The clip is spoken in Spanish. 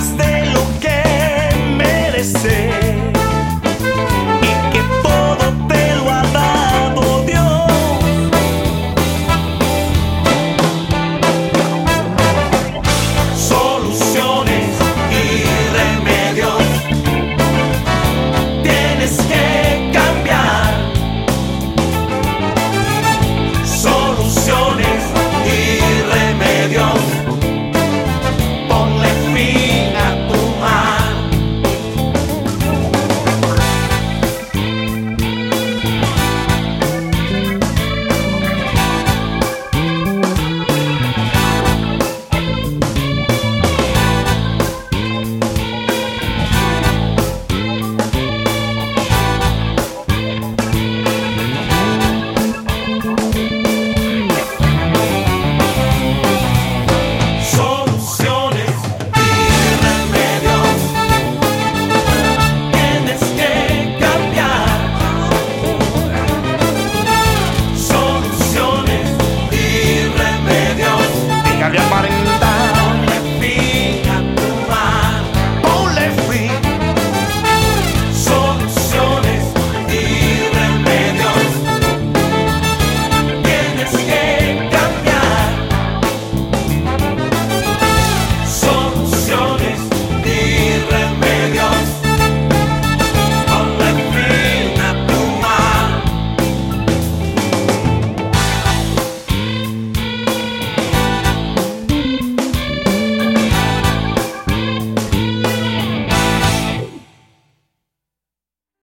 más de lo que merece.